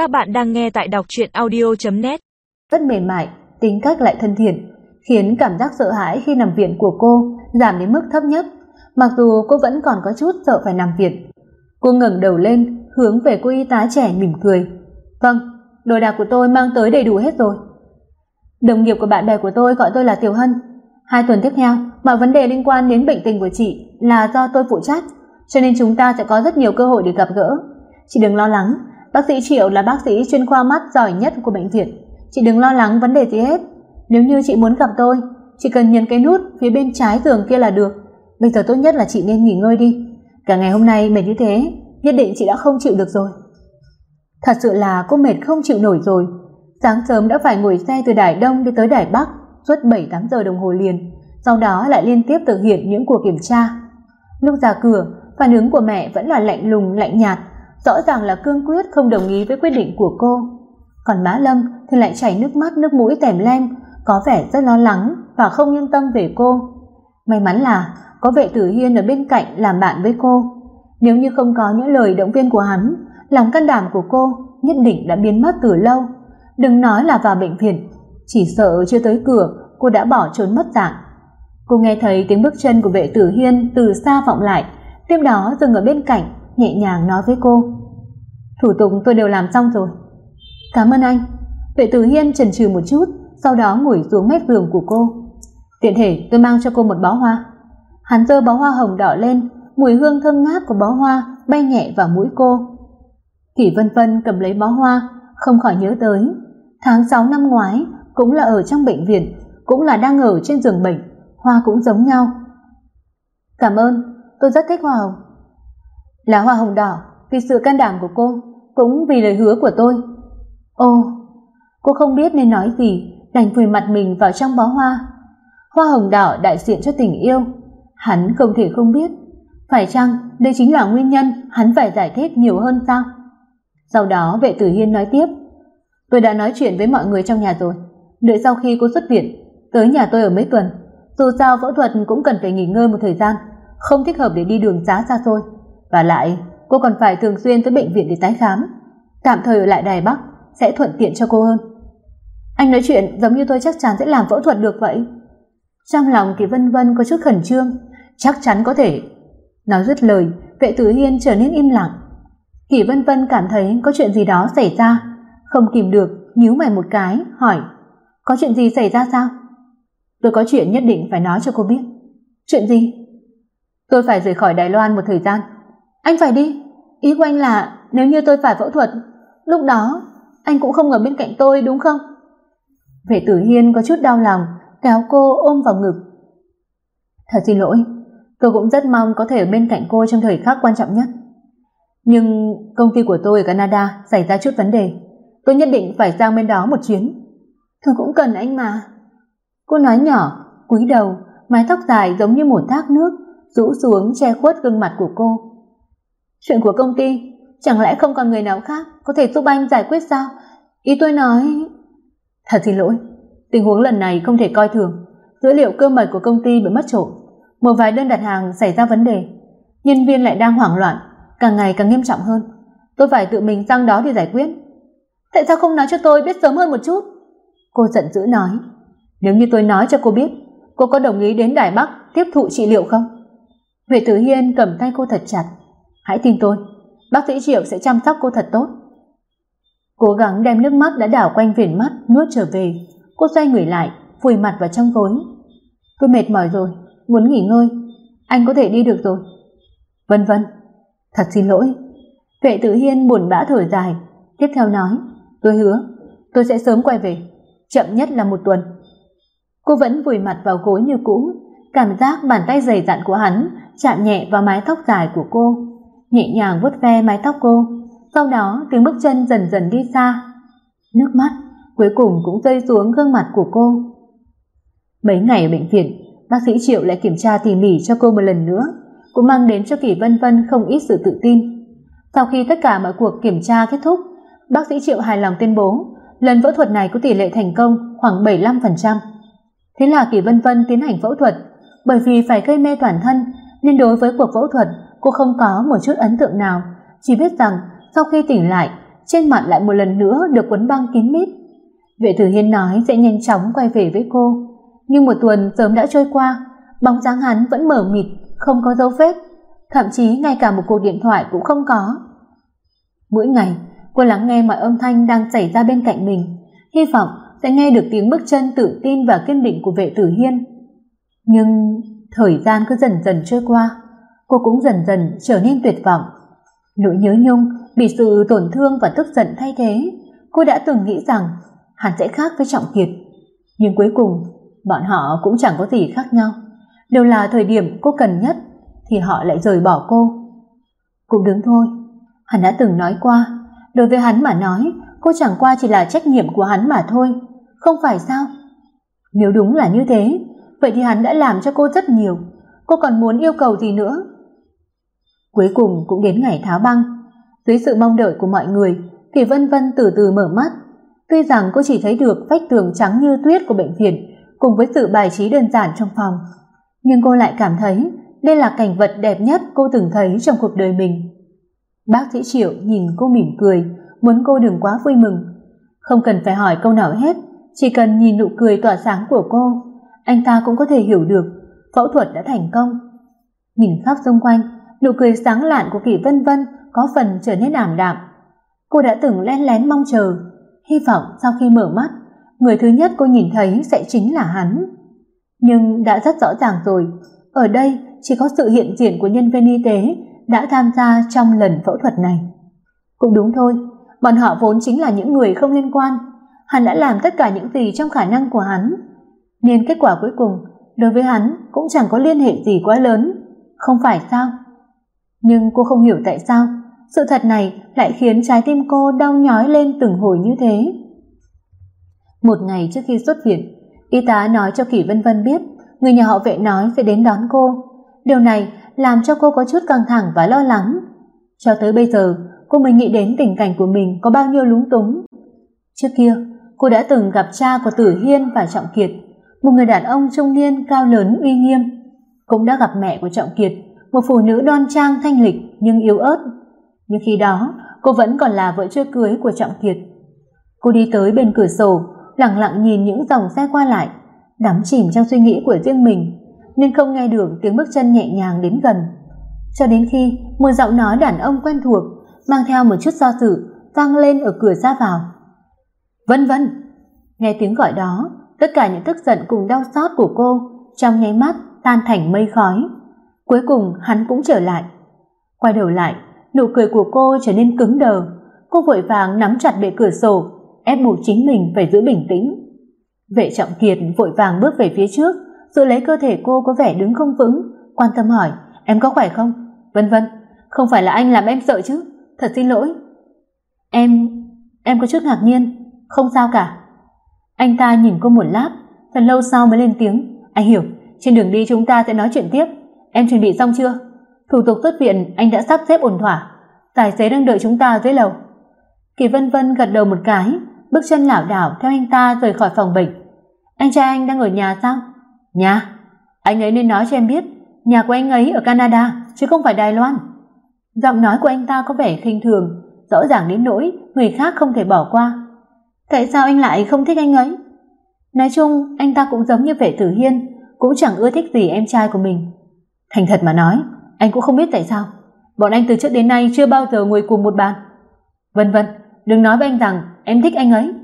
Các bạn đang nghe tại đọc truyện audio.net Rất mềm mại, tính cách lại thân thiện, khiến cảm giác sợ hãi khi nằm viện của cô giảm đến mức thấp nhất, mặc dù cô vẫn còn có chút sợ phải nằm viện. Cô ngẩng đầu lên, hướng về cô y tá trẻ mỉm cười. "Vâng, đồ đạc của tôi mang tới đầy đủ hết rồi." Đồng nghiệp của bạn bè của tôi gọi tôi là Tiểu Hân. Hai tuần tiếp theo, mọi vấn đề liên quan đến bệnh tình của chị là do tôi phụ trách, cho nên chúng ta sẽ có rất nhiều cơ hội để gặp gỡ. Chị đừng lo lắng, bác sĩ Triệu là bác sĩ chuyên khoa mắt giỏi nhất của bệnh viện. Chị đừng lo lắng vấn đề gì hết. Nếu như chị muốn gặp tôi, chỉ cần nhấn cái nút phía bên trái giường kia là được. Bây giờ tốt nhất là chị nên nghỉ ngơi đi. Cả ngày hôm nay mệt như thế, nhất định chị đã không chịu được rồi. Thật sự là cô mệt không chịu nổi rồi. Sáng sớm đã phải ngồi xe từ Đài Đông đi tới Đài Bắc suốt 7-8 giờ đồng hồ liền, sau đó lại liên tiếp thực hiện những cuộc kiểm tra. Lúc ra cửa, phản ứng của mẹ vẫn là lạnh lùng lạnh nhạt, rõ ràng là cương quyết không đồng ý với quyết định của cô. Còn Mã Lâm thì lại chảy nước mắt nước mũi tèm lem, có vẻ rất lo lắng và không yên tâm về cô. May mắn là có vệ tử Hiên ở bên cạnh làm bạn với cô. Nếu như không có những lời động viên của hắn, lòng can đảm của cô nhất định đã biến mất từ lâu. Đừng nói là vào bệnh viện, chỉ sợ chưa tới cửa cô đã bỏ trốn mất dạng. Cô nghe thấy tiếng bước chân của vệ tử Hiên từ xa vọng lại, tiếp đó dừng ở bên cạnh, nhẹ nhàng nói với cô: "Thủ tục tôi đều làm xong rồi." "Cảm ơn anh." Vệ tử Hiên chần chừ một chút, sau đó ngồi xuống mép giường của cô. "Tiện thể tôi mang cho cô một bó hoa." Hắn giơ bó hoa hồng đỏ lên, mùi hương thơm ngát của bó hoa bay nhẹ vào mũi cô. Kỷ Vân Vân cầm lấy bó hoa, không khỏi nhớ tới tháng 6 năm ngoái cũng là ở trong bệnh viện, cũng là đang ở trên giường bệnh, hoa cũng giống nhau. Cảm ơn, tôi rất thích hoa hồng. Là hoa hồng đỏ, vì sự can đảm của cô, cũng vì lời hứa của tôi. Ô, cô không biết nên nói gì, đành vùi mặt mình vào trong bó hoa. Hoa hồng đỏ đại diện cho tình yêu, hắn không thể không biết, phải chăng đây chính là nguyên nhân hắn phải giải thích nhiều hơn sao? Sau đó vệ tử Hiên nói tiếp, tôi đã nói chuyện với mọi người trong nhà rồi, đợi sau khi cô xuất viện, tới nhà tôi ở mấy tuần, dù sao phẫu thuật cũng cần phải nghỉ ngơi một thời gian, không thích hợp để đi đường xá xa xôi, và lại cô còn phải thường xuyên tới bệnh viện để tái khám, tạm thời ở lại Đài Bắc sẽ thuận tiện cho cô hơn. Anh nói chuyện giống như tôi chắc chắn sẽ làm phẫu thuật được vậy. Trong lòng Kỳ Vân Vân có chút khẩn trương, chắc chắn có thể. Nói dứt lời, Vệ Tử Hiên trở nên im lặng. Kỳ Vân Vân cảm thấy có chuyện gì đó xảy ra, không kìm được nhíu mày một cái, hỏi: "Có chuyện gì xảy ra sao?" "Tôi có chuyện nhất định phải nói cho cô biết." "Chuyện gì?" "Tôi phải rời khỏi Đài Loan một thời gian." "Anh phải đi?" "Ý của anh là nếu như tôi phải phẫu thuật, lúc đó anh cũng không ở bên cạnh tôi đúng không?" Vệ Tử Hiên có chút đau lòng, kéo cô ôm vào ngực. "Thật xin lỗi, tôi cũng rất mong có thể ở bên cạnh cô trong thời khắc quan trọng nhất. Nhưng công ty của tôi ở Canada xảy ra chút vấn đề, tôi nhất định phải sang bên đó một chuyến. Tôi cũng cần anh mà." Cô nói nhỏ, cúi đầu, mái tóc dài giống như một thác nước rũ xuống che khuất gương mặt của cô. "Chuyện của công ty, chẳng lẽ không còn người nào khác có thể giúp anh giải quyết sao?" Ý tôi nói, Thật xin lỗi, tình huống lần này không thể coi thường. Dữ liệu cơ mật của công ty bị mất trộm, một vài đơn đặt hàng xảy ra vấn đề, nhân viên lại đang hoảng loạn, càng ngày càng nghiêm trọng hơn. Tôi phải tự mình sang đó để giải quyết. Tại sao không nói cho tôi biết sớm hơn một chút? Cô giận dữ nói, nếu như tôi nói cho cô biết, cô có đồng ý đến Đài Bắc tiếp thụ trị liệu không? Huệ Tử Hiên cầm tay cô thật chặt. Hãy tin tôi, bác sĩ Triệu sẽ chăm sóc cô thật tốt. Cố gắng đem nước mắt đã đảo quanh viền mắt nuốt trở về, cô xoay người lại, vùi mặt vào trong gối. Tôi mệt mỏi rồi, muốn nghỉ ngơi, anh có thể đi được rồi. Vân vân, thật xin lỗi. Vệ Tử Hiên buồn bã thở dài, tiếp theo nói, tôi hứa, tôi sẽ sớm quay về, chậm nhất là một tuần. Cô vẫn vùi mặt vào gối như cũ, cảm giác bàn tay dày dặn của hắn chạm nhẹ vào mái tóc dài của cô, nhẹ nhàng vuốt ve mái tóc cô sau đó tiếng bước chân dần dần đi xa. Nước mắt cuối cùng cũng rơi xuống gương mặt của cô. Mấy ngày ở bệnh viện, bác sĩ Triệu lại kiểm tra tỉ mỉ cho cô một lần nữa, cũng mang đến cho Kỳ Vân Vân không ít sự tự tin. Sau khi tất cả mọi cuộc kiểm tra kết thúc, bác sĩ Triệu hài lòng tuyên bố, lần phẫu thuật này có tỷ lệ thành công khoảng 75%. Thế là Kỳ Vân Vân tiến hành phẫu thuật, bởi vì phải gây mê toàn thân nên đối với cuộc phẫu thuật cô không có một chút ấn tượng nào, chỉ biết rằng sau khi tỉnh lại, trên mặt lại một lần nữa được quấn băng kín mít. Vệ Tử Hiên nói sẽ nhanh chóng quay về với cô, nhưng một tuần sớm đã trôi qua, bóng dáng hắn vẫn mở mịt, không có dấu vết, thậm chí ngay cả một cuộc điện thoại cũng không có. Mỗi ngày, cô lắng nghe mọi âm thanh đang xảy ra bên cạnh mình, hy vọng sẽ nghe được tiếng bước chân tự tin và kiên định của Vệ Tử Hiên. Nhưng thời gian cứ dần dần trôi qua, cô cũng dần dần trở nên tuyệt vọng. Nỗi nhớ nhung bị sự tổn thương và tức giận thay thế, cô đã từng nghĩ rằng hắn sẽ khác với Trọng Kiệt, nhưng cuối cùng bọn họ cũng chẳng có gì khác nhau, đều là thời điểm cô cần nhất thì họ lại rời bỏ cô. Cũng đứng thôi, hắn đã từng nói qua, đối với hắn mà nói, cô chẳng qua chỉ là trách nhiệm của hắn mà thôi, không phải sao? Nếu đúng là như thế, vậy thì hắn đã làm cho cô rất nhiều, cô còn muốn yêu cầu gì nữa? Cuối cùng cũng đến ngày tháo băng, dưới sự mong đợi của mọi người, thì Vân Vân từ từ mở mắt. Tuy rằng cô chỉ thấy được vách tường trắng như tuyết của bệnh viện cùng với sự bài trí đơn giản trong phòng, nhưng cô lại cảm thấy đây là cảnh vật đẹp nhất cô từng thấy trong cuộc đời mình. Bác sĩ Triệu nhìn cô mỉm cười, muốn cô đừng quá vui mừng. Không cần phải hỏi câu nào hết, chỉ cần nhìn nụ cười tỏa sáng của cô, anh ta cũng có thể hiểu được phẫu thuật đã thành công. Nhìn khắp xung quanh, nụ cười sáng lạn của Kỷ Vân Vân có phần trở nên ảm đạm. Cô đã từng lén lén mong chờ, hy vọng sau khi mở mắt, người thứ nhất cô nhìn thấy sẽ chính là hắn. Nhưng đã rất rõ ràng rồi, ở đây chỉ có sự hiện diện của nhân viên y tế đã tham gia trong lần phẫu thuật này. Cũng đúng thôi, bọn họ vốn chính là những người không liên quan, hắn đã làm tất cả những gì trong khả năng của hắn, nên kết quả cuối cùng đối với hắn cũng chẳng có liên hệ gì quá lớn, không phải sao? Nhưng cô không hiểu tại sao sự thật này lại khiến trái tim cô đau nhói lên từng hồi như thế. Một ngày trước khi xuất viện, y tá nói cho Kỷ Vân Vân biết người nhà họ vệ nói sẽ đến đón cô. Điều này làm cho cô có chút căng thẳng và lo lắng. Cho tới bây giờ, cô mới nghĩ đến tình cảnh của mình có bao nhiêu lúng túng. Trước kia, cô đã từng gặp cha của Tử Hiên và Trọng Kiệt, một người đàn ông trung niên cao lớn uy nghiêm. Cũng đã gặp mẹ của Trọng Kiệt, một phụ nữ đoan trang thanh lịch nhưng yếu ớt. Nhưng khi đó, cô vẫn còn là vợ chưa cưới của Trọng Kiệt. Cô đi tới bên cửa sổ, lặng lặng nhìn những dòng xe qua lại, đắm chìm trong suy nghĩ của riêng mình, nên không nghe được tiếng bước chân nhẹ nhàng đến gần. Cho đến khi một giọng nói đàn ông quen thuộc mang theo một chút do dự vang lên ở cửa ra vào. "Vân Vân!" Nghe tiếng gọi đó, tất cả những tức giận cùng đau xót của cô trong nháy mắt tan thành mây khói. Cuối cùng hắn cũng trở lại. Quay đầu lại, nụ cười của cô trở nên cứng đờ, cô vội vàng nắm chặt bệ cửa sổ, ép buộc chính mình phải giữ bình tĩnh. Vệ Trọng Kiệt vội vàng bước về phía trước, rồi lấy cơ thể cô có vẻ đứng không vững, quan tâm hỏi: "Em có khỏe không?" "Vân vân, không phải là anh làm em sợ chứ, thật xin lỗi." "Em, em có chút ngạc nhiên, không sao cả." Anh ta nhìn cô một lát, thật lâu sau mới lên tiếng, "Anh hiểu, trên đường đi chúng ta sẽ nói chuyện tiếp, em chuẩn bị xong chưa?" Thủ tục xuất viện anh đã sắp xếp ổn thỏa, tài xế đang đợi chúng ta dưới lầu. Kỳ Vân Vân gật đầu một cái, bước chân lảo đảo theo anh ta rời khỏi phòng bệnh. Anh trai anh đang ở nhà sao? Nhà? Anh ấy nên nói cho em biết, nhà của anh ấy ở Canada chứ không phải Đài Loan. Giọng nói của anh ta có vẻ khinh thường, rõ ràng đến nỗi người khác không thể bỏ qua. Tại sao anh lại không thích anh ấy? Nói chung, anh ta cũng giống như Vệ Tử Hiên, cũng chẳng ưa thích gì em trai của mình. Thành thật mà nói, anh cũng không biết tại sao. Bọn anh từ trước đến nay chưa bao giờ ngồi cùng một bàn. Vân vân, đừng nói với anh rằng em thích anh ấy.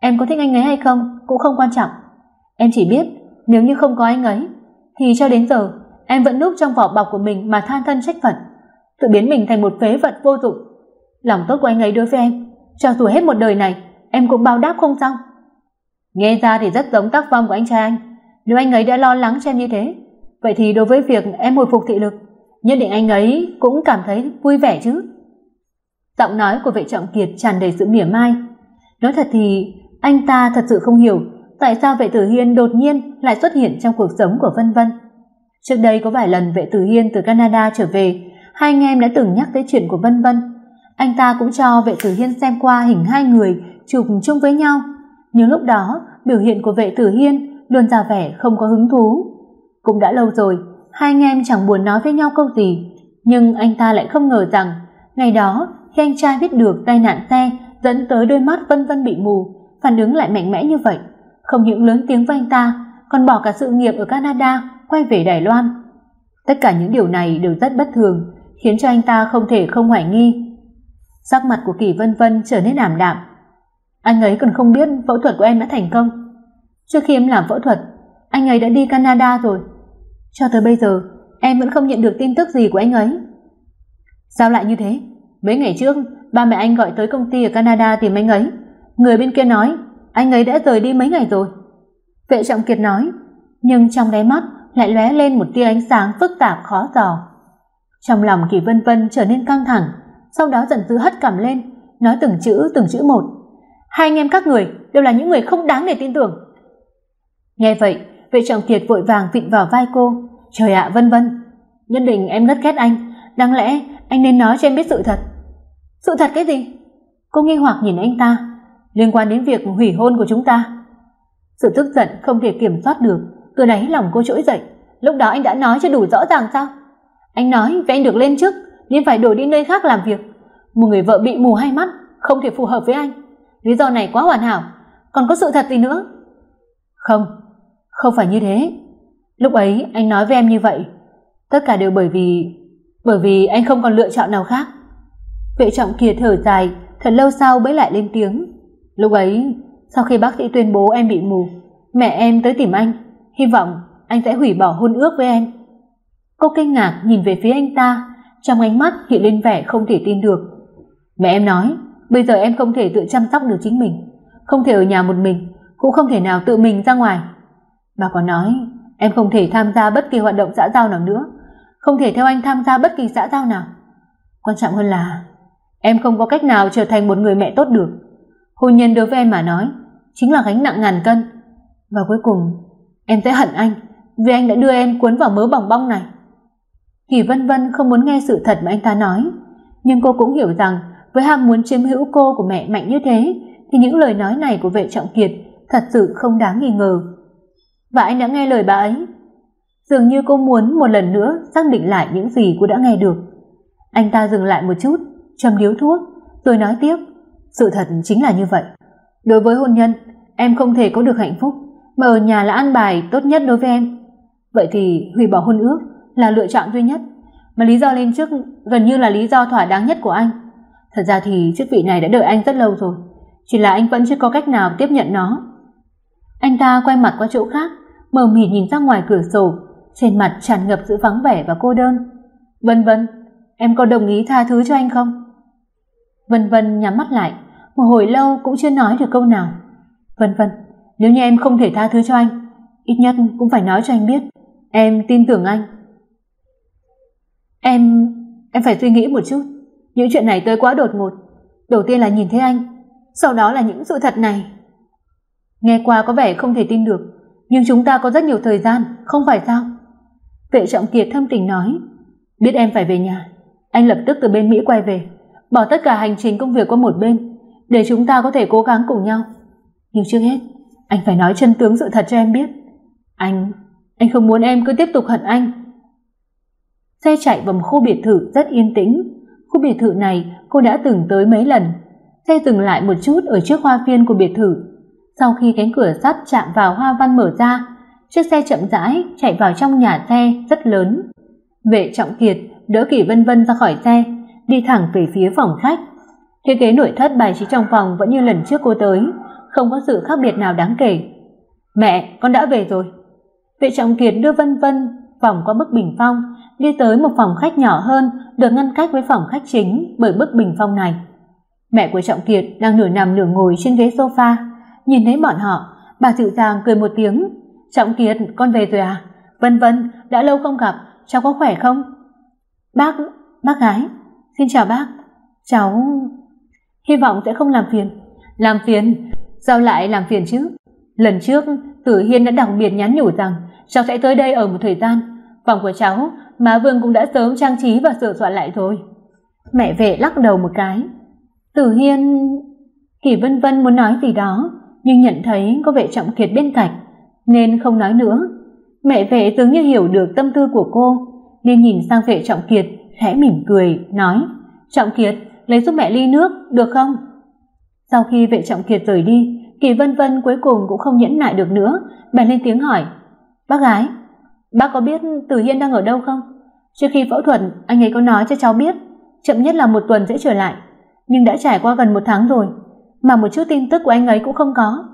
Em có thích anh ấy hay không cũng không quan trọng. Em chỉ biết nếu như không có anh ấy thì cho đến giờ em vẫn núp trong vỏ bọc của mình mà than thân trách phận, tự biến mình thành một phế vật vô dụng. Lòng tốt của anh ấy đối với em, cho dù hết một đời này em cũng báo đáp không xong. Nghe ra thì rất giống tác phong của anh trai anh. Nếu anh ấy đã lo lắng cho em như thế, vậy thì đối với việc em hồi phục thị lực, nhất định anh ấy cũng cảm thấy vui vẻ chứ. Giọng nói của vệ trọng kiệt tràn đầy sự mỉa mai. Nói thật thì anh ta thật sự không hiểu tại sao vệ tử hiên đột nhiên lại xuất hiện trong cuộc sống của Vân Vân. Trước đây có vài lần vệ tử hiên từ Canada trở về, hai anh em đã từng nhắc tới chuyện của Vân Vân. Anh ta cũng cho vệ tử hiên xem qua hình hai người chụp chung với nhau, nhưng lúc đó biểu hiện của vệ tử hiên luôn ra vẻ không có hứng thú. Cũng đã lâu rồi, hai anh em chẳng buồn nói với nhau câu gì, nhưng anh ta lại không ngờ rằng ngày đó khi anh trai biết được tai nạn xe dẫn tới đôi mắt vân vân bị mù, phản ứng lại mạnh mẽ như vậy, không những lớn tiếng với anh ta, còn bỏ cả sự nghiệp ở Canada quay về Đài Loan. Tất cả những điều này đều rất bất thường, khiến cho anh ta không thể không hoài nghi. Sắc mặt của Kỳ Vân Vân trở nên ảm đạm. Anh ấy còn không biết phẫu thuật của em đã thành công. Trước khi em làm phẫu thuật, anh ấy đã đi Canada rồi. Cho tới bây giờ, em vẫn không nhận được tin tức gì của anh ấy. Sao lại như thế? Mấy ngày trước, ba mẹ anh gọi tới công ty ở Canada tìm anh ấy. Người bên kia nói, anh ấy đã rời đi mấy ngày rồi. Vệ Trọng Kiệt nói, nhưng trong đáy mắt lại lóe lên một tia ánh sáng phức tạp khó dò. Trong lòng Kỳ Vân Vân trở nên căng thẳng, sau đó giận dữ hất cằm lên, nói từng chữ từng chữ một. Hai anh em các người đều là những người không đáng để tin tưởng. Nghe vậy, Vệ Trọng Kiệt vội vàng vịn vào vai cô, "Trời ạ, Vân Vân, nhất định em rất ghét anh, đáng lẽ anh nên nói cho em biết sự thật." "Sự thật cái gì?" Cô nghi hoặc nhìn anh ta, "Liên quan đến việc hủy hôn của chúng ta." Sự tức giận không thể kiểm soát được, từ đáy lòng cô trỗi dậy, lúc đó anh đã nói cho đủ rõ ràng sao? Anh nói vì anh được lên chức nên phải đổi đi nơi khác làm việc. Một người vợ bị mù hai mắt không thể phù hợp với anh. Lý do này quá hoàn hảo, còn có sự thật gì nữa? Không, không phải như thế. Lúc ấy anh nói với em như vậy, tất cả đều bởi vì bởi vì anh không còn lựa chọn nào khác. Vệ Trọng Kiệt thở dài, thật lâu sau mới lại lên tiếng. Lúc ấy, sau khi bác sĩ tuyên bố em bị mù, mẹ em tới tìm anh, hy vọng anh sẽ hủy bỏ hôn ước với em. Cô kinh ngạc nhìn về phía anh ta, trong ánh mắt hiện lên vẻ không thể tin được. Mẹ em nói, bây giờ em không thể tự chăm sóc được chính mình, không thể ở nhà một mình, cũng không thể nào tự mình ra ngoài. Bà còn nói, em không thể tham gia bất kỳ hoạt động xã giao nào nữa, không thể theo anh tham gia bất kỳ xã giao nào. Quan trọng hơn là em không có cách nào trở thành một người mẹ tốt được. Hôn nhân đối với em mà nói, chính là gánh nặng ngàn cân. Và cuối cùng, em sẽ hận anh vì anh đã đưa em cuốn vào mớ bòng bong này. Kỳ Vân Vân không muốn nghe sự thật mà anh ta nói, nhưng cô cũng hiểu rằng với ham muốn chiếm hữu cô của mẹ mạnh như thế thì những lời nói này của vệ trọng kiệt thật sự không đáng nghi ngờ. Và anh đã nghe lời bà ấy. Dường như cô muốn một lần nữa xác định lại những gì cô đã nghe được. Anh ta dừng lại một chút, châm điếu thuốc, rồi nói tiếp, sự thật chính là như vậy. Đối với hôn nhân, em không thể có được hạnh phúc, mà ở nhà là an bài tốt nhất đối với em. Vậy thì hủy bỏ hôn ước là lựa chọn duy nhất, mà lý do lên trước gần như là lý do thỏa đáng nhất của anh. Thật ra thì chức vị này đã đợi anh rất lâu rồi, chỉ là anh vẫn chưa có cách nào tiếp nhận nó. Anh ta quay mặt qua chỗ khác, mờ mịt nhìn ra ngoài cửa sổ, trên mặt tràn ngập sự vắng vẻ và cô đơn. "Vân Vân, em có đồng ý tha thứ cho anh không?" Vân Vân nhắm mắt lại, một hồi lâu cũng chưa nói được câu nào. "Vân Vân, nếu như em không thể tha thứ cho anh, ít nhất cũng phải nói cho anh biết, em tin tưởng anh." "Em em phải suy nghĩ một chút, những chuyện này tới quá đột ngột. Đầu tiên là nhìn thấy anh, sau đó là những sự thật này." Nghe qua có vẻ không thể tin được, nhưng chúng ta có rất nhiều thời gian, không phải sao? Vệ Trọng Kiệt thâm tình nói, biết em phải về nhà, anh lập tức từ bên Mỹ quay về, bỏ tất cả hành trình công việc qua một bên, để chúng ta có thể cố gắng cùng nhau. Nhưng trước hết, anh phải nói chân tướng sự thật cho em biết. Anh, anh không muốn em cứ tiếp tục hận anh. Xe chạy vào một khu biệt thự rất yên tĩnh. Khu biệt thự này cô đã từng tới mấy lần. Xe dừng lại một chút ở trước hoa viên của biệt thự. Sau khi cánh cửa sắt chạm vào hoa văn mở ra, chiếc xe chậm rãi chạy vào trong nhà xe rất lớn. Vệ Trọng Kiệt đỡ Kỷ Vân Vân ra khỏi xe, đi thẳng về phía phòng khách. Thiết kế nội thất bài trí trong phòng vẫn như lần trước cô tới, không có sự khác biệt nào đáng kể. "Mẹ, con đã về rồi." Vệ Trọng Kiệt đưa Vân Vân vòng qua bức bình phong, đi tới một phòng khách nhỏ hơn, được ngăn cách với phòng khách chính bởi bức bình phong này. Mẹ của Trọng Kiệt đang nửa nằm nửa ngồi trên ghế sofa, nhìn thấy bọn họ, bà dịu dàng cười một tiếng, "Trọng Kiệt, con về rồi à? Vân Vân, đã lâu không gặp, cháu có khỏe không?" "Bác, bác gái, xin chào bác. Cháu hy vọng sẽ không làm phiền." "Làm phiền? Sao lại làm phiền chứ? Lần trước, Tử Hiên đã đặc biệt nhắn nhủ rằng cháu sẽ tới đây ở một thời gian, phòng của cháu, má Vương cũng đã sớm trang trí và sửa soạn lại rồi." Mẹ vệ lắc đầu một cái. Tử Hiên Kỳ Vân Vân muốn nói gì đó, nhưng nhận thấy có vệ trọng kiệt bên cạnh nên không nói nữa. Mẹ vệ dường như hiểu được tâm tư của cô, nên nhìn sang vệ trọng kiệt khẽ mỉm cười nói: "Trọng kiệt, lấy giúp mẹ ly nước, được không? Sau khi vệ trọng kiệt rời đi, Kỳ Vân Vân cuối cùng cũng không nhẫn nại được nữa, bèn lên tiếng hỏi: "Bác gái, bác có biết Tử Hiên đang ở đâu không? Trước khi phẫu thuật, anh ấy có nói cho cháu biết, chậm nhất là một tuần sẽ trở lại, nhưng đã trải qua gần một tháng rồi, mà một chút tin tức của anh ấy cũng không có."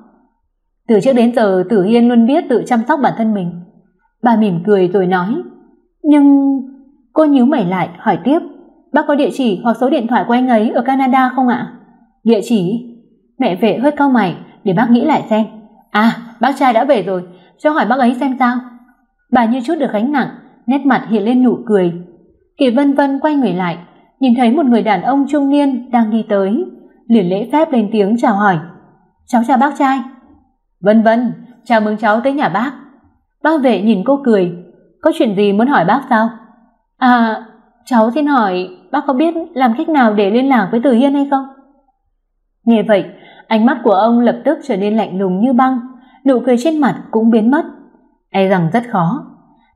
Từ trước đến giờ Tử Hiên luôn biết tự chăm sóc bản thân mình. Bà mỉm cười rồi nói: "Nhưng..." Cô nhíu mày lại hỏi tiếp: "Bác có địa chỉ hoặc số điện thoại của anh ấy ở Canada không ạ?" "Địa chỉ?" Mẹ vệ hơi cau mày, để bác nghĩ lại xem. À, bác trai đã về rồi, cho hỏi bác ấy xem sao. Bà như chút được gánh nặng, nét mặt hiện lên nụ cười. Kỳ Vân Vân quay người lại, nhìn thấy một người đàn ông trung niên đang đi tới, liền lễ phép lên tiếng chào hỏi. "Cháu chào bác trai." "Vân Vân, chào mừng cháu tới nhà bác." Bác vệ nhìn cô cười, "Có chuyện gì muốn hỏi bác sao?" "À, cháu xin hỏi, bác có biết làm cách nào để liên lạc với Từ Hiên hay không?" Nghe vậy, Ánh mắt của ông lập tức trở nên lạnh lùng như băng, nụ cười trên mặt cũng biến mất. E rằng rất khó.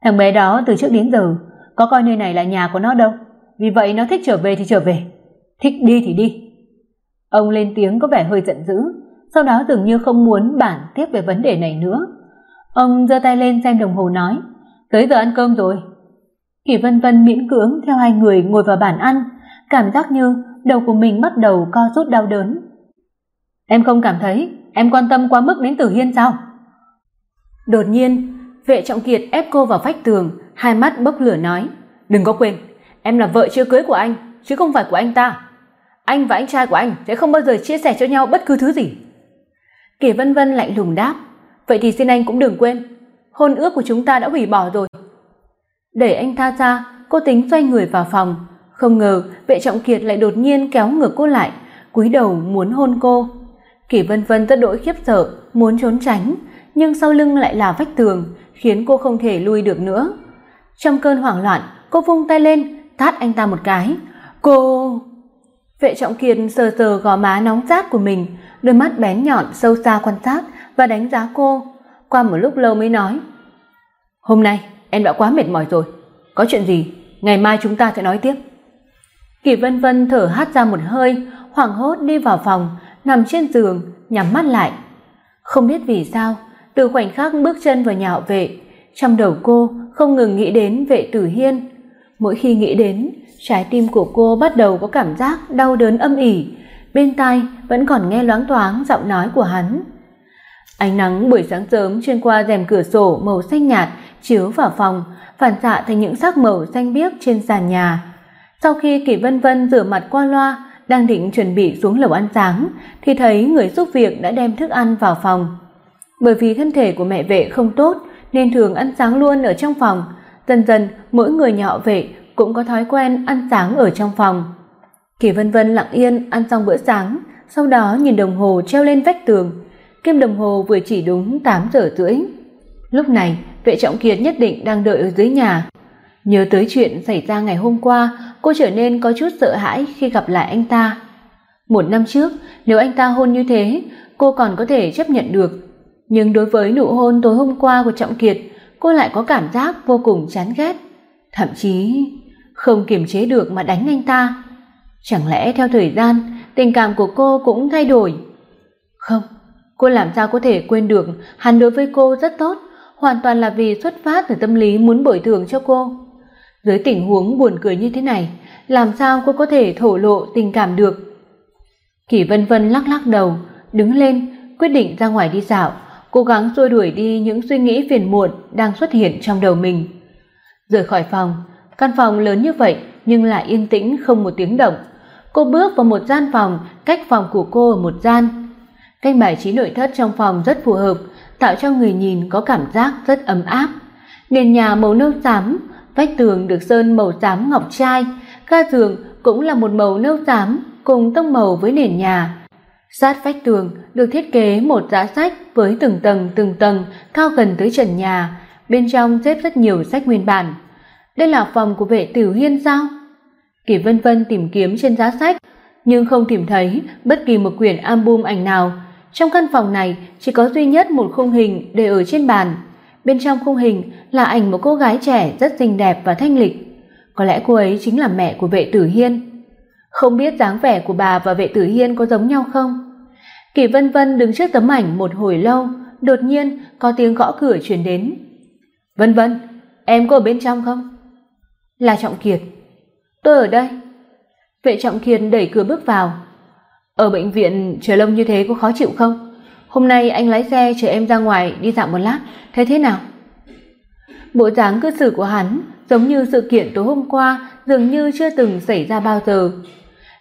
Thằng bé đó từ trước đến giờ có coi nơi này là nhà của nó đâu, vì vậy nó thích trở về thì trở về, thích đi thì đi. Ông lên tiếng có vẻ hơi giận dữ, sau đó dường như không muốn bản tiếp về vấn đề này nữa. Ông giơ tay lên xem đồng hồ nói, tới giờ ăn cơm rồi. Kỳ Vân Vân miễn cưỡng theo hai người ngồi vào bàn ăn, cảm giác như đầu của mình bắt đầu co rút đau đớn. Em không cảm thấy em quan tâm quá mức đến Tử Hiên sao? Đột nhiên, Vệ Trọng Kiệt ép cô vào vách tường, hai mắt bốc lửa nói: "Đừng có quên, em là vợ chưa cưới của anh, chứ không phải của anh ta. Anh và anh trai của anh sẽ không bao giờ chia sẻ cho nhau bất cứ thứ gì." Kỳ Vân Vân lạnh lùng đáp: "Vậy thì xin anh cũng đừng quên, hôn ước của chúng ta đã hủy bỏ rồi." Đẩy anh ta ra, cô tính xoay người vào phòng, không ngờ Vệ Trọng Kiệt lại đột nhiên kéo ngược cô lại, cúi đầu muốn hôn cô. Kỷ Vân Vân rất đỗi khiếp sợ, muốn trốn tránh, nhưng sau lưng lại là vách tường, khiến cô không thể lui được nữa. Trong cơn hoảng loạn, cô vung tay lên, tát anh ta một cái. "Cô!" Vệ Trọng Kiên sờ sờ gò má nóng rát của mình, đôi mắt bén nhọn sâu xa quan sát và đánh giá cô. Qua một lúc lâu mới nói: "Hôm nay em đã quá mệt mỏi rồi, có chuyện gì, ngày mai chúng ta sẽ nói tiếp." Kỳ Vân Vân thở hắt ra một hơi, hoảng hốt đi vào phòng, nằm trên giường, nhắm mắt lại. Không biết vì sao, từ khoảnh khắc bước chân vào nhà hậu vệ, trong đầu cô không ngừng nghĩ đến vệ Tử Hiên. Mỗi khi nghĩ đến, trái tim của cô bắt đầu có cảm giác đau đớn âm ỉ, bên tai vẫn còn nghe loáng thoáng giọng nói của hắn. Ánh nắng buổi sáng sớm xuyên qua rèm cửa sổ màu xanh nhạt chiếu vào phòng, phản xạ thành những sắc màu xanh biếc trên sàn nhà. Sau khi Kỷ Vân Vân rửa mặt qua loa, đang định chuẩn bị xuống lầu ăn sáng thì thấy người giúp việc đã đem thức ăn vào phòng. Bởi vì thân thể của mẹ vệ không tốt nên thường ăn sáng luôn ở trong phòng, dần dần mỗi người nhà họ vệ cũng có thói quen ăn sáng ở trong phòng. Kỳ Vân Vân lặng yên ăn xong bữa sáng, sau đó nhìn đồng hồ treo lên vách tường, kim đồng hồ vừa chỉ đúng 8 giờ rưỡi. Lúc này, Vệ Trọng Kiệt nhất định đang đợi ở dưới nhà. Nhớ tới chuyện xảy ra ngày hôm qua, cô trở nên có chút sợ hãi khi gặp lại anh ta. Một năm trước, nếu anh ta hôn như thế, cô còn có thể chấp nhận được, nhưng đối với nụ hôn tối hôm qua của Trọng Kiệt, cô lại có cảm giác vô cùng chán ghét, thậm chí không kiềm chế được mà đánh anh ta. Chẳng lẽ theo thời gian, tình cảm của cô cũng thay đổi? Không, cô làm sao có thể quên được hắn đối với cô rất tốt, hoàn toàn là vì xuất phát từ tâm lý muốn bồi thường cho cô. Dưới tình huống buồn cười như thế này, làm sao cô có thể thổ lộ tình cảm được? Kỷ Vân Vân lắc lắc đầu, đứng lên, quyết định ra ngoài đi dạo, cố gắng xua đuổi đi những suy nghĩ phiền muộn đang xuất hiện trong đầu mình. Rời khỏi phòng, căn phòng lớn như vậy nhưng lại yên tĩnh không một tiếng động. Cô bước vào một gian phòng, cách phòng của cô ở một gian. Cách bài trí nội thất trong phòng rất phù hợp, tạo cho người nhìn có cảm giác rất ấm áp. Nền nhà màu nâu xám, vách tường được sơn màu xám ngọc trai, ga giường cũng là một màu nâu xám cùng tông màu với nền nhà. Sát vách tường được thiết kế một giá sách với từng tầng từng tầng cao gần tới trần nhà, bên trong xếp rất nhiều sách nguyên bản. Đây là phòng của vệ tử hiên sao? Kỳ Vân Vân tìm kiếm trên giá sách, nhưng không tìm thấy bất kỳ một quyển album ảnh nào. Trong căn phòng này chỉ có duy nhất một khung hình để ở trên bàn. Bên trong khung hình là ảnh một cô gái trẻ rất xinh đẹp và thanh lịch. Có lẽ cô ấy chính là mẹ của vệ tử hiên. Không biết dáng vẻ của bà và vệ tử hiên có giống nhau không? Kỳ Vân Vân đứng trước tấm ảnh một hồi lâu, đột nhiên có tiếng gõ cửa truyền đến. "Vân Vân, em có ở bên trong không?" Là Trọng Kiệt. "Tôi ở đây." Vệ Trọng Kiệt đẩy cửa bước vào. "Ở bệnh viện chờ lâu như thế có khó chịu không? Hôm nay anh lái xe chở em ra ngoài đi dạo một lát, thấy thế nào?" Bộ dáng cư xử của hắn giống như sự kiện tối hôm qua dường như chưa từng xảy ra bao giờ.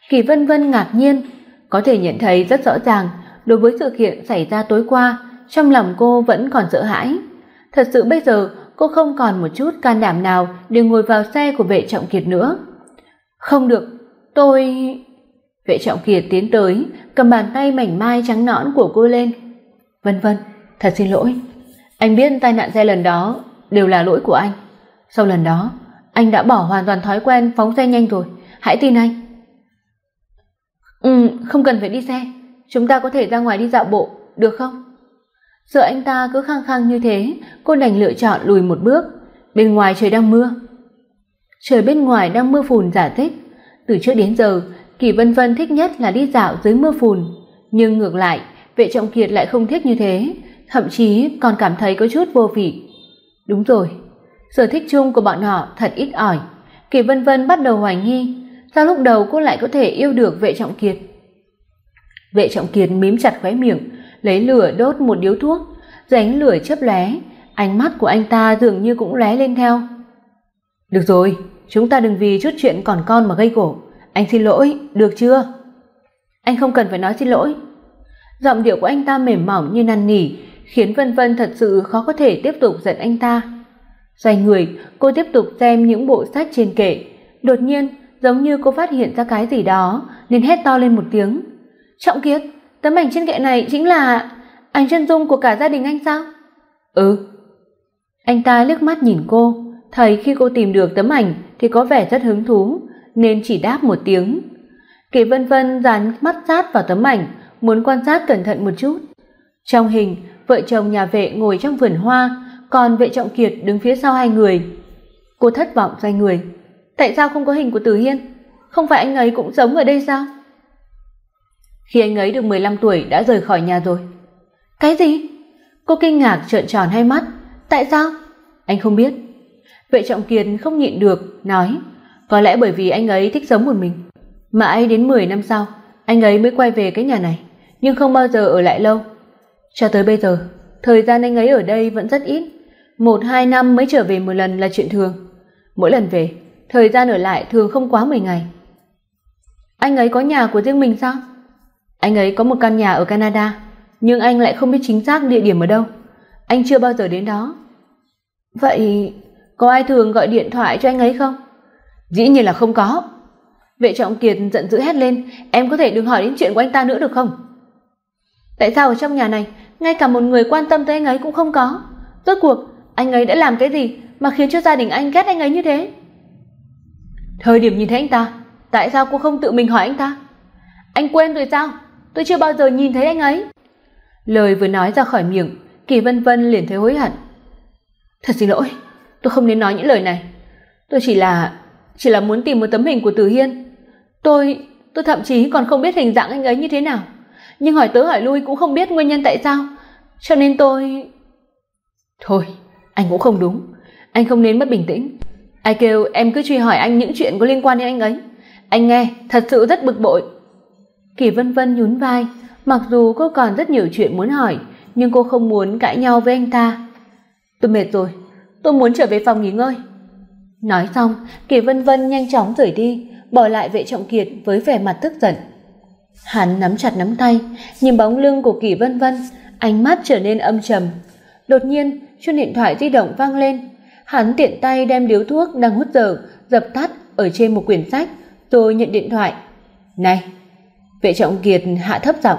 Kỳ Vân Vân ngạc nhiên, có thể nhận thấy rất rõ ràng, đối với sự kiện xảy ra tối qua, trong lòng cô vẫn còn sợ hãi. Thật sự bây giờ cô không còn một chút can đảm nào để ngồi vào xe của Vệ Trọng Kiệt nữa. Không được, tôi Vệ Trọng Kiệt tiến tới, cầm bàn tay mảnh mai trắng nõn của cô lên. "Vân Vân, thật xin lỗi. Anh biết tai nạn xe lần đó đều là lỗi của anh. Sau lần đó, anh đã bỏ hoàn toàn thói quen phóng xe nhanh rồi, hãy tin anh." "Ừ, không cần phải đi xe, chúng ta có thể ra ngoài đi dạo bộ, được không?" Sợ anh ta cứ khăng khăng như thế, cô đành lựa chọn lùi một bước. Bên ngoài trời đang mưa. Trời bên ngoài đang mưa phùn giả thích. từ trước đến giờ, Kỳ Vân Vân thích nhất là đi dạo dưới mưa phùn, nhưng ngược lại, Vệ Trọng Kiệt lại không thích như thế, thậm chí còn cảm thấy có chút vô vị. Đúng rồi, sở thích chung của bọn họ thật ít ỏi. Kỳ Vân Vân bắt đầu hoài nghi, sao lúc đầu cô lại có thể yêu được Vệ Trọng Kiệt? Vệ Trọng Kiệt mím chặt khóe miệng, lấy lửa đốt một điếu thuốc, dưới ánh lửa chớp lóe, ánh mắt của anh ta dường như cũng lóe lên theo. "Được rồi, chúng ta đừng vì chút chuyện còn con mà gây gổ, anh xin lỗi, được chưa?" "Anh không cần phải nói xin lỗi." Giọng điệu của anh ta mềm mỏng như năn nỉ, khiến Vân Vân thật sự khó có thể tiếp tục giận anh ta. Xoay người, cô tiếp tục xem những bộ sách trên kệ, đột nhiên, giống như cô phát hiện ra cái gì đó, nên hét to lên một tiếng. "Trọng Kiệt!" Tấm ảnh trên kệ này chính là ảnh chân dung của cả gia đình anh sao? Ừ. Anh ta liếc mắt nhìn cô, thấy khi cô tìm được tấm ảnh thì có vẻ rất hứng thú, nên chỉ đáp một tiếng. Kỳ Vân Vân dán mắt sát vào tấm ảnh, muốn quan sát cẩn thận một chút. Trong hình, vợ chồng nhà vệ ngồi trong vườn hoa, còn vệ trọng kiệt đứng phía sau hai người. Cô thất vọng xoay người. Tại sao không có hình của Từ Hiên? Không phải anh ấy cũng sống ở đây sao? Khi anh ấy được 15 tuổi đã rời khỏi nhà rồi. Cái gì? Cô kinh ngạc trợn tròn hai mắt. Tại sao? Anh không biết. Vệ Trọng Kiên không nhịn được, nói, có lẽ bởi vì anh ấy thích sống một mình. Mãi đến 10 năm sau, anh ấy mới quay về cái nhà này, nhưng không bao giờ ở lại lâu. Cho tới bây giờ, thời gian anh ấy ở đây vẫn rất ít, một hai năm mới trở về một lần là chuyện thường. Mỗi lần về, thời gian ở lại thường không quá 10 ngày. Anh ấy có nhà của riêng mình sao? Anh ấy có một căn nhà ở Canada, nhưng anh lại không biết chính xác địa điểm ở đâu. Anh chưa bao giờ đến đó. Vậy có ai thường gọi điện thoại cho anh ấy không? Dĩ nhiên là không có. Vệ Trọng Kiệt giận dữ hét lên, em có thể đừng hỏi đến chuyện của anh ta nữa được không? Tại sao ở trong nhà này, ngay cả một người quan tâm tới anh ấy cũng không có? Rốt cuộc, anh ấy đã làm cái gì mà khiến cho gia đình anh ghét anh ấy như thế? Thời điểm nhìn thấy anh ta, tại sao cô không tự mình hỏi anh ta? Anh quên rồi sao? Tôi chưa bao giờ nhìn thấy anh ấy. Lời vừa nói ra khỏi miệng, Kỳ Vân Vân liền thấy hối hận. Thật xin lỗi, tôi không nên nói những lời này. Tôi chỉ là chỉ là muốn tìm một tấm hình của Từ Hiên. Tôi tôi thậm chí còn không biết hình dạng anh ấy như thế nào, nhưng hỏi tới hỏi lui cũng không biết nguyên nhân tại sao, cho nên tôi Thôi, anh cũng không đúng, anh không nên mất bình tĩnh. Ai kêu em cứ truy hỏi anh những chuyện có liên quan đến anh ấy. Anh nghe, thật sự rất bực bội. Kỳ Vân Vân nhún vai, mặc dù cô còn rất nhiều chuyện muốn hỏi, nhưng cô không muốn cãi nhau với anh ta. Tôi mệt rồi, tôi muốn trở về phòng nghỉ ngơi. Nói xong, Kỳ Vân Vân nhanh chóng rời đi, bỏ lại Vệ Trọng Kiệt với vẻ mặt tức giận. Hắn nắm chặt nắm tay, nhìn bóng lưng của Kỳ Vân Vân, ánh mắt trở nên âm trầm. Đột nhiên, chuông điện thoại di động vang lên. Hắn tiện tay đem điếu thuốc đang hút dở dập tắt ở trên một quyển sách, rồi nhận điện thoại. "Này, Vệ Trọng Kiệt hạ thấp giọng,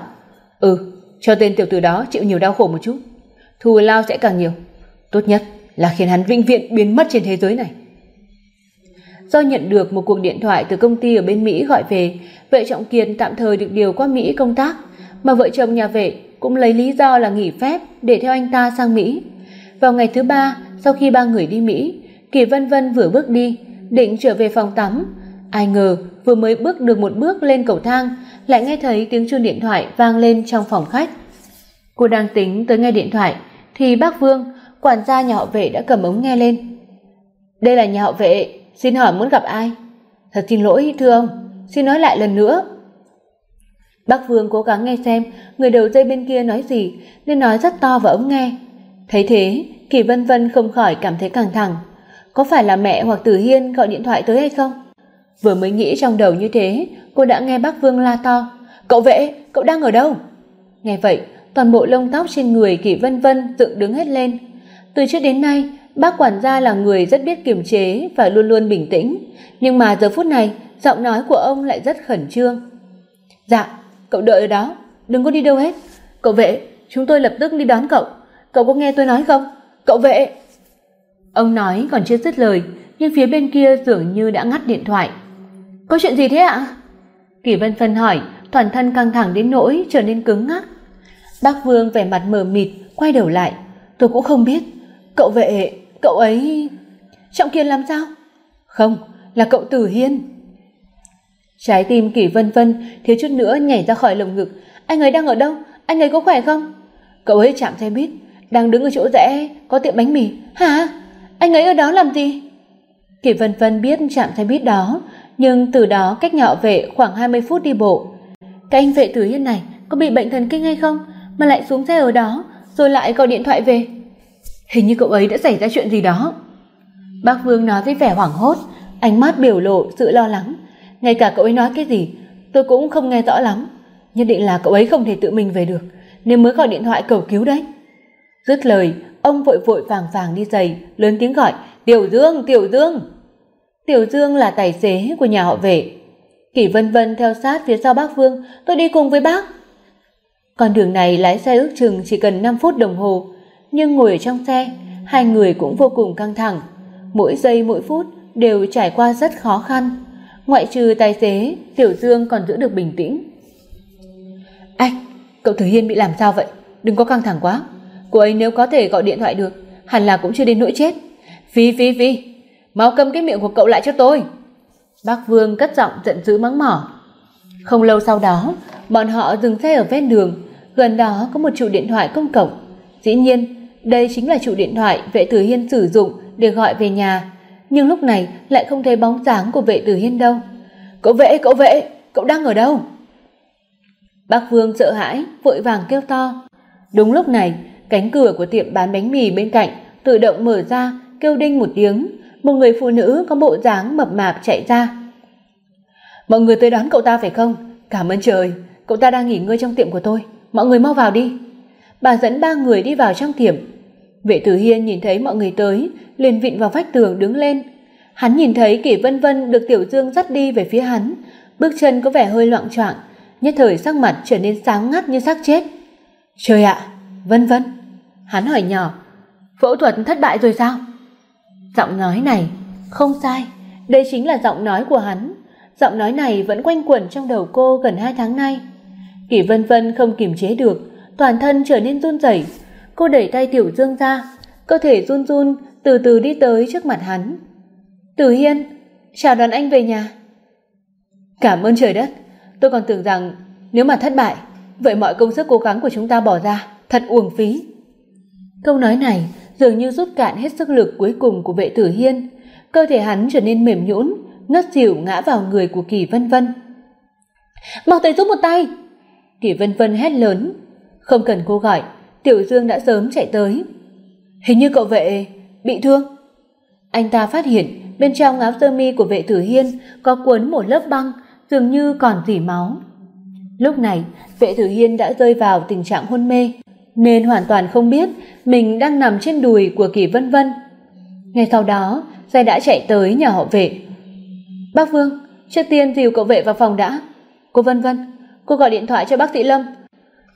"Ừ, cho tên tiểu tử đó chịu nhiều đau khổ một chút, thù lao sẽ càng nhiều. Tốt nhất là khiến hắn vĩnh viễn biến mất trên thế giới này." Do nhận được một cuộc điện thoại từ công ty ở bên Mỹ gọi về, Vệ Trọng Kiệt tạm thời được điều qua Mỹ công tác, mà vợ chồng nhà vệ cũng lấy lý do là nghỉ phép để theo anh ta sang Mỹ. Vào ngày thứ ba, sau khi ba người đi Mỹ, Kỳ Vân Vân vừa bước đi, định trở về phòng tắm, Ai ngờ vừa mới bước được một bước lên cầu thang, lại nghe thấy tiếng chuông điện thoại vang lên trong phòng khách. Cô đang tính tới nghe điện thoại thì bác Vương, quản gia nhà họ Vệ đã cầm ống nghe lên. "Đây là nhà họ Vệ, xin hỏi muốn gặp ai?" "Thật xin lỗi thưa ông, xin nói lại lần nữa." Bác Vương cố gắng nghe xem người đầu dây bên kia nói gì, nên nói rất to vào ống nghe. Thấy thế, Kỳ Vân Vân không khỏi cảm thấy căng thẳng. Có phải là mẹ hoặc Tử Hiên gọi điện thoại tới hay không? Vừa mới nghĩ trong đầu như thế, cô đã nghe bác Vương la to, "Cậu vệ, cậu đang ở đâu?" Nghe vậy, toàn bộ lông tóc trên người Kỷ Vân Vân dựng đứng hết lên. Từ trước đến nay, bác quản gia là người rất biết kiềm chế và luôn luôn bình tĩnh, nhưng mà giờ phút này, giọng nói của ông lại rất khẩn trương. "Dạ, cậu đợi ở đó, đừng có đi đâu hết. Cậu vệ, chúng tôi lập tức đi đón cậu. Cậu có nghe tôi nói không? Cậu vệ." Ông nói còn chưa dứt lời, nhưng phía bên kia dường như đã ngắt điện thoại. "Có chuyện gì thế ạ?" Kỳ Vân Vân hỏi, toàn thân căng thẳng đến nỗi trở nên cứng ngắc. Bác Vương vẻ mặt mờ mịt quay đầu lại, "Tôi cũng không biết. Cậu vệ, cậu ấy Trọng Kiên làm sao?" "Không, là cậu Tử Hiên." Trái tim Kỷ Vân Vân thiếu chút nữa nhảy ra khỏi lồng ngực, "Anh ấy đang ở đâu? Anh ấy có khỏe không?" "Cậu ấy chạm xe buýt, đang đứng ở chỗ rẽ có tiệm bánh mì." "Hả? Anh ấy ở đó làm gì?" Kỷ Vân Vân biết chạm xe buýt đó, nhưng từ đó cách nhỏ vệ khoảng 20 phút đi bộ. Cái anh vệ Tử Hiên này có bị bệnh thần kinh hay không mà lại xuống xe ở đó rồi lại gọi điện thoại về? Hình như cậu ấy đã xảy ra chuyện gì đó. Bác Vương nói với vẻ hoảng hốt, ánh mắt biểu lộ sự lo lắng, ngay cả cậu ấy nói cái gì, tôi cũng không nghe rõ lắm, nhất định là cậu ấy không thể tự mình về được, nên mới gọi điện thoại cầu cứu đấy. Dứt lời, ông vội vội vàng vàng đi giày, lớn tiếng gọi, "Tiểu Dương, Tiểu Dương!" Tiểu Dương là tài xế của nhà họ Vệ. Kỷ Vân Vân theo sát phía sau bác Vương, "Tôi đi cùng với bác." Con đường này lái xe ước chừng chỉ cần 5 phút đồng hồ, nhưng ngồi ở trong xe, hai người cũng vô cùng căng thẳng, mỗi giây mỗi phút đều trải qua rất khó khăn. Ngoại trừ tài xế, Tiểu Dương còn giữ được bình tĩnh. "Anh, cậu Thừa Hiên bị làm sao vậy? Đừng có căng thẳng quá. Cô ấy nếu có thể gọi điện thoại được, hẳn là cũng chưa đến nỗi chết." "Phi Phi Phi, mau cầm cái miệng của cậu lại cho tôi." Bác Vương cất giọng giận dữ mắng mỏ. Không lâu sau đó, bọn họ dừng xe ở ven đường, gần đó có một trụ điện thoại công cộng. Dĩ nhiên, đây chính là trụ điện thoại Vệ Tử Hiên sử dụng để gọi về nhà, nhưng lúc này lại không thấy bóng dáng của Vệ Tử Hiên đâu. "Cậu Vệ, cậu Vệ, cậu đang ở đâu?" Bác Vương sợ hãi, vội vàng kêu to. Đúng lúc này, cánh cửa của tiệm bán bánh mì bên cạnh tự động mở ra, kêu đinh một tiếng, một người phụ nữ có bộ dáng mập mạp chạy ra. "Mọi người tới đón cậu ta phải không? Cảm ơn trời, cậu ta đang nghỉ ngơi trong tiệm của tôi, mọi người mau vào đi." Bà dẫn ba người đi vào trong tiệm. Vệ Tử Hiên nhìn thấy mọi người tới, liền vịn vào vách tường đứng lên. Hắn nhìn thấy Kỷ Vân Vân được Tiểu Dương dắt đi về phía hắn, bước chân có vẻ hơi loạng choạng, nhất thời sắc mặt trở nên sáng ngắt như xác chết. "Trời ạ, Vân Vân." Hắn hỏi nhỏ, "Phẫu thuật thất bại rồi sao?" Giọng nói này, không sai, đây chính là giọng nói của hắn. Giọng nói này vẫn quanh quẩn trong đầu cô gần hai tháng nay. Kỷ Vân Vân không kiềm chế được, toàn thân trở nên run rẩy. Cô đẩy tay Tiểu Dương ra, cơ thể run run từ từ đi tới trước mặt hắn. "Tử Hiên, chào đón anh về nhà." "Cảm ơn trời đất, tôi còn tưởng rằng nếu mà thất bại, vậy mọi công sức cố gắng của chúng ta bỏ ra thật uổng phí." Câu nói này dường như rút cạn hết sức lực cuối cùng của Vệ Tử Hiên, cơ thể hắn trở nên mềm nhũn, ngất xỉu ngã vào người của Kỳ Vân Vân. "Mau tới giúp một tay!" Kỳ Vân Vân hét lớn, không cần cô gọi, Tiểu Dương đã sớm chạy tới. Hình như cậu vệ bị thương. Anh ta phát hiện bên trong áo sơ mi của vệ tử hiên có cuốn một lớp băng, dường như còn dỉ máu. Lúc này, vệ tử hiên đã rơi vào tình trạng hôn mê, nên hoàn toàn không biết mình đang nằm trên đùi của Kỳ Vân Vân. Ngay sau đó, giai đã chạy tới nhà họ vệ. Bác Vương, trước tiên dìu cậu vệ vào phòng đã. Cô Vân Vân, cô gọi điện thoại cho bác sĩ Lâm.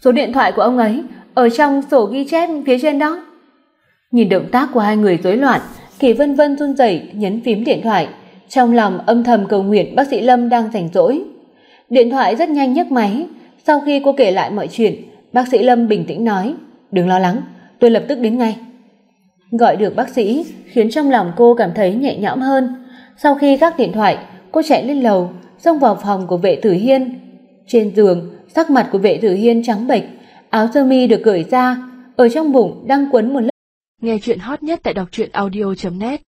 Số điện thoại của ông ấy ở trong sổ ghi chép phía trên đó. Nhìn động tác của hai người rối loạn, Kỳ Vân Vân run rẩy nhấn phím điện thoại, trong lòng âm thầm cầu nguyện bác sĩ Lâm đang rảnh rỗi. Điện thoại rất nhanh nhấc máy, sau khi cô kể lại mọi chuyện, bác sĩ Lâm bình tĩnh nói: "Đừng lo lắng, tôi lập tức đến ngay." Gọi được bác sĩ khiến trong lòng cô cảm thấy nhẹ nhõm hơn. Sau khi gác điện thoại, cô chạy lên lầu, xông vào phòng của vệ tử hiên. Trên giường, sắc mặt của vệ tử hiên trắng bệch, áo sơ mi được cởi ra, ở trong bụng đang quấn một lớp. Nghe chuyện hot nhất tại đọc truyện audio.net